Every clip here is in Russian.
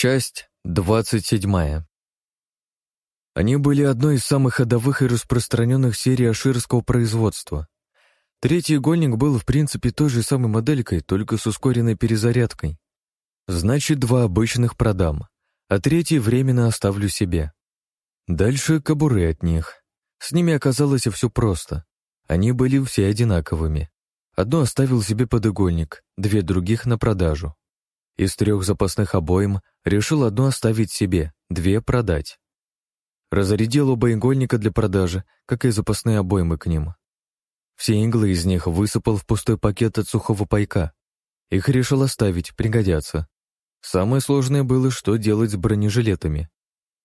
Часть двадцать седьмая. Они были одной из самых ходовых и распространенных серий аширского производства. Третий игольник был, в принципе, той же самой моделькой, только с ускоренной перезарядкой. Значит, два обычных продам, а третий временно оставлю себе. Дальше кобуры от них. С ними оказалось все просто. Они были все одинаковыми. Одну оставил себе под игольник, две других на продажу. Из трех запасных обоим решил одну оставить себе, две продать. Разрядил оба игольника для продажи, как и запасные обоймы к ним. Все иглы из них высыпал в пустой пакет от сухого пайка. Их решил оставить, пригодятся. Самое сложное было, что делать с бронежилетами.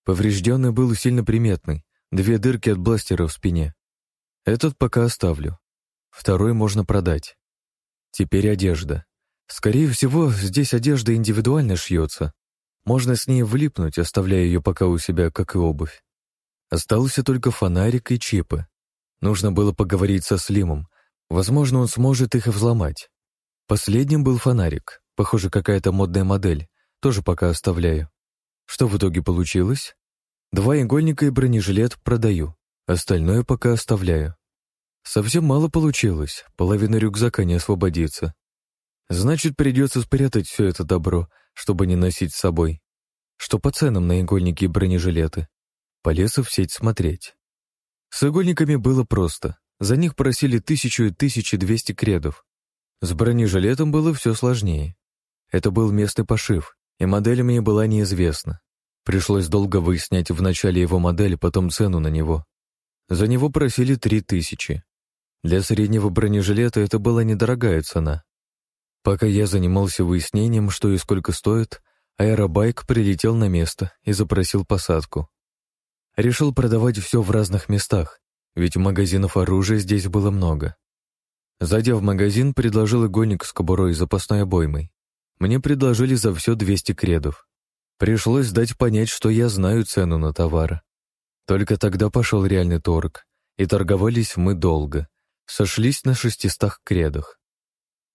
Поврежденный был сильно приметный, две дырки от бластера в спине. Этот пока оставлю. Второй можно продать. Теперь одежда. Скорее всего, здесь одежда индивидуально шьется. Можно с ней влипнуть, оставляя ее пока у себя, как и обувь. Остался только фонарик и чипы. Нужно было поговорить со Слимом. Возможно, он сможет их взломать. Последним был фонарик. Похоже, какая-то модная модель. Тоже пока оставляю. Что в итоге получилось? Два игольника и бронежилет продаю. Остальное пока оставляю. Совсем мало получилось. Половина рюкзака не освободится. Значит, придется спрятать все это добро, чтобы не носить с собой. Что по ценам на игольники и бронежилеты? Полез в сеть смотреть. С игольниками было просто. За них просили тысячу и тысячи двести кредов. С бронежилетом было все сложнее. Это был местный пошив, и модель мне была неизвестна. Пришлось долго выяснять вначале его модель, потом цену на него. За него просили три тысячи. Для среднего бронежилета это была недорогая цена. Пока я занимался выяснением, что и сколько стоит, аэробайк прилетел на место и запросил посадку. Решил продавать все в разных местах, ведь магазинов оружия здесь было много. Зайдя в магазин, предложил игольник с кобурой и запасной обоймой. Мне предложили за все 200 кредов. Пришлось дать понять, что я знаю цену на товар. Только тогда пошел реальный торг, и торговались мы долго. Сошлись на 600 кредах.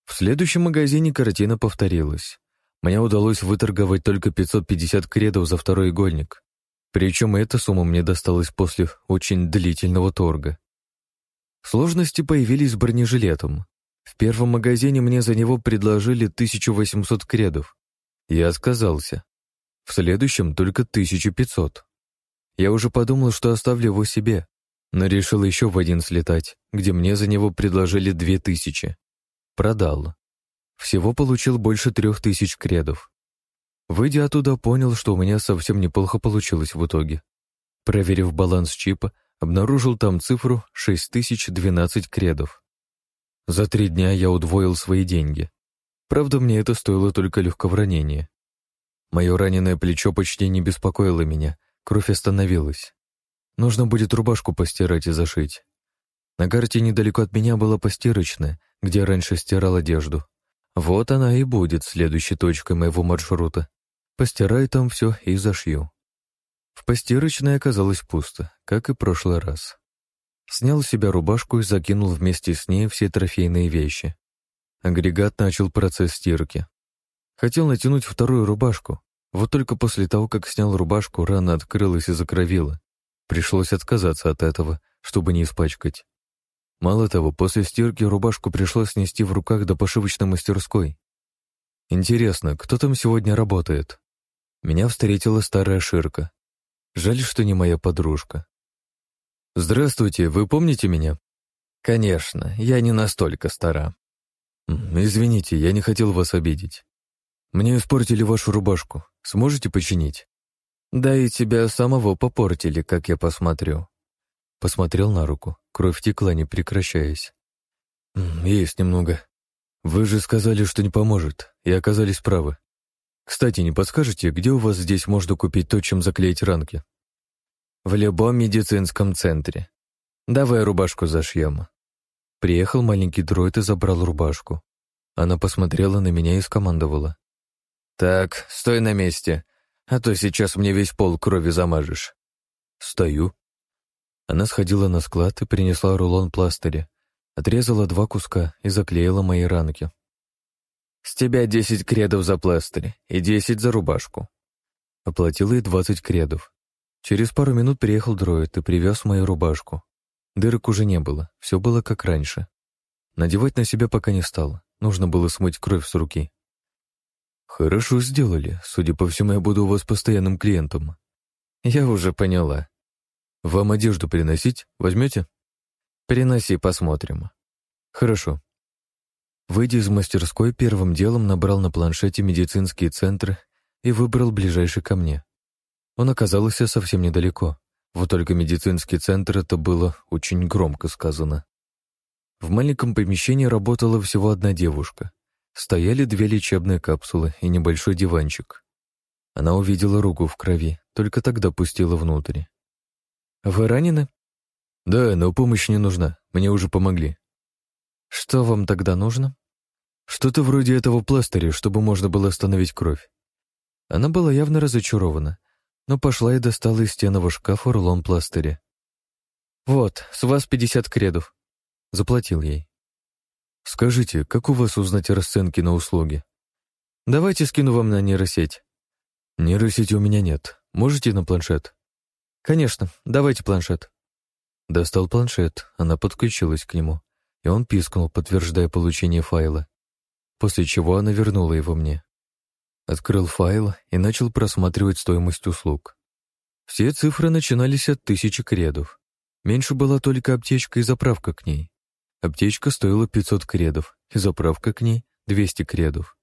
В следующем магазине картина повторилась. Мне удалось выторговать только 550 кредов за второй игольник. Причем эта сумма мне досталась после очень длительного торга. Сложности появились с бронежилетом. В первом магазине мне за него предложили 1800 кредов. Я отказался. В следующем только 1500. Я уже подумал, что оставлю его себе, но решил еще в один слетать, где мне за него предложили 2000. Продал. Всего получил больше трех тысяч кредов. Выйдя оттуда, понял, что у меня совсем неплохо получилось в итоге. Проверив баланс чипа, обнаружил там цифру 6012 кредов. За три дня я удвоил свои деньги. Правда, мне это стоило только легкого ранения. Мое раненое плечо почти не беспокоило меня, кровь остановилась. Нужно будет рубашку постирать и зашить. На карте недалеко от меня была постирочная, где раньше стирал одежду. Вот она и будет следующей точкой моего маршрута. Постираю там все и зашью. В постирочной оказалось пусто, как и прошлый раз. Снял с себя рубашку и закинул вместе с ней все трофейные вещи. Агрегат начал процесс стирки. Хотел натянуть вторую рубашку, вот только после того, как снял рубашку, рана открылась и закровила. Пришлось отказаться от этого, чтобы не испачкать. Мало того, после стирки рубашку пришлось снести в руках до пошивочной мастерской. Интересно, кто там сегодня работает? Меня встретила старая Ширка. Жаль, что не моя подружка. «Здравствуйте, вы помните меня?» «Конечно, я не настолько стара». «Извините, я не хотел вас обидеть. Мне испортили вашу рубашку. Сможете починить?» «Да и тебя самого попортили, как я посмотрю». Посмотрел на руку. Кровь текла, не прекращаясь. «Есть немного. Вы же сказали, что не поможет, и оказались правы. Кстати, не подскажете, где у вас здесь можно купить то, чем заклеить ранки?» «В любом медицинском центре. Давай рубашку зашьем». Приехал маленький дроид и забрал рубашку. Она посмотрела на меня и скомандовала. «Так, стой на месте, а то сейчас мне весь пол крови замажешь». «Стою», она сходила на склад и принесла рулон пластыря, отрезала два куска и заклеила мои ранки. «С тебя десять кредов за пластырь и десять за рубашку. Оплатил ей 20 кредов. Через пару минут приехал дроид и привез мою рубашку. Дырок уже не было, все было как раньше. Надевать на себя пока не стал, нужно было смыть кровь с руки. «Хорошо сделали. Судя по всему, я буду у вас постоянным клиентом». «Я уже поняла. Вам одежду приносить? Возьмете?» «Приноси, посмотрим». «Хорошо». Выйдя из мастерской, первым делом набрал на планшете медицинские центры и выбрал ближайший ко мне. Он оказался совсем недалеко. Вот только медицинский центр это было очень громко сказано. В маленьком помещении работала всего одна девушка. Стояли две лечебные капсулы и небольшой диванчик. Она увидела руку в крови, только тогда пустила внутрь. «Вы ранены?» «Да, но помощь не нужна, мне уже помогли». «Что вам тогда нужно?» «Что-то вроде этого пластыря, чтобы можно было остановить кровь». Она была явно разочарована, но пошла и достала из стенного шкафа рулон пластыря. «Вот, с вас пятьдесят кредов». Заплатил ей. «Скажите, как у вас узнать расценки на услуги?» «Давайте скину вам на нейросеть». «Нейросети у меня нет. Можете на планшет?» «Конечно, давайте планшет». Достал планшет, она подключилась к нему, и он пискнул, подтверждая получение файла, после чего она вернула его мне. Открыл файл и начал просматривать стоимость услуг. Все цифры начинались от тысячи кредов. Меньше была только аптечка и заправка к ней. Аптечка стоила 500 кредов, и заправка к ней — 200 кредов.